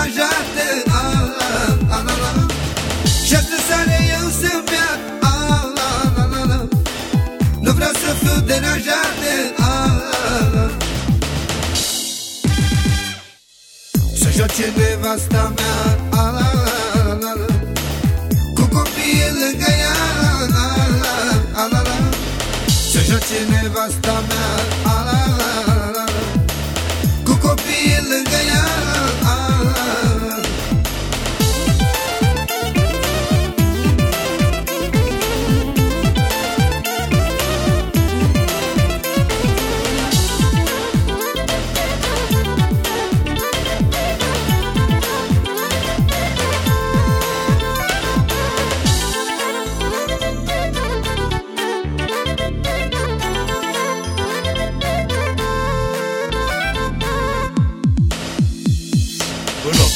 angajate a, Și atât sale eu să-mi. Nu vreau să fiu deranjate a, a, a. Să joace nevasta mea. Cu copiii lângă ea a, a, a. Să joace nevasta mea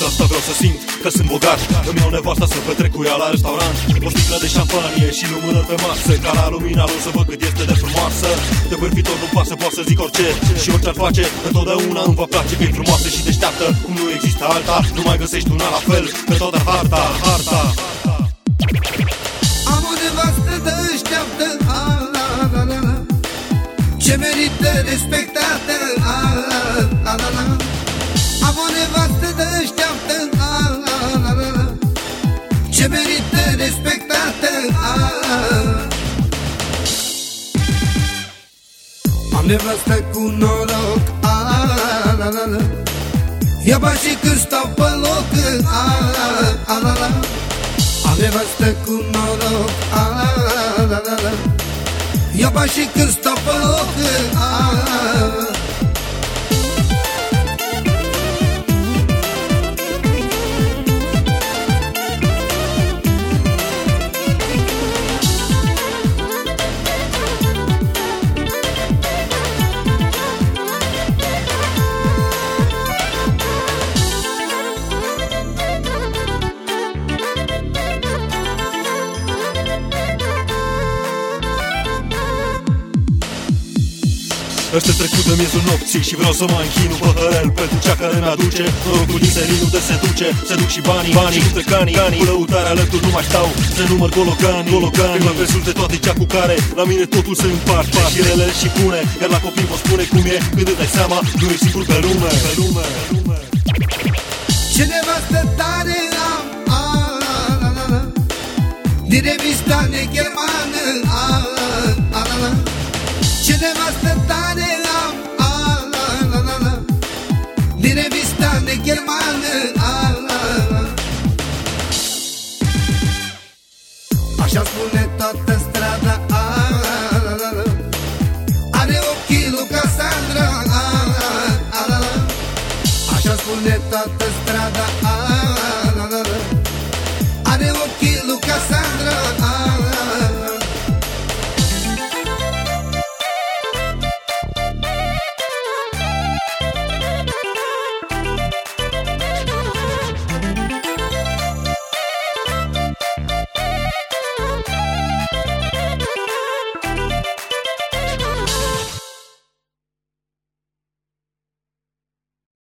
În noaptea asta vreau să simt că sunt bogat. Îmi iau nevasta să petrec cu ea la restaurant. O sticlă de șampanie și lumână pe masă. Ca la lumina lui să văd cât este de frumoasă. De bârfitor nu pasă, poate să zic orice. Și orice ar face, întotdeauna îmi va place Că e frumoasă și deșteaptă, cum nu există alta Nu mai găsești una la fel. Pe toată harta, harta. Am o nevastă deșteaptă a, la, la, la, la, Ce merită respectată a, la, la, la, la. Am o nevastă Am nevastă cu noroc a, la, la, la, la. Ia bani și când stau pe loc a, la, la, la, la. Am nevastă cu noroc a, la, la, la, la, la. Ia bani și când stau pe loc a, la, la. Este trecut de miezul nopții și vreau să mă închin un păhărel Pentru cea care ne aduce norocul din serii nu te seduce Se duc și banii, banii și nu canii, canii Cu lăutare alături nu mai stau, se număr gologani, gologani Când mai de toate cea cu care la mine totul se împart. Și rele și bune, iar la copii vă spune cum e Când îți dai seama, nu e sigur pe lume, pe lume, pe lume. Ce nevastă tare am a, la, la, la, la. Din revista negermană Așa spune toată strada a, la, la, la, la. Are ochii lui Cassandra a, la, la, la, la. Așa spune toată strada a,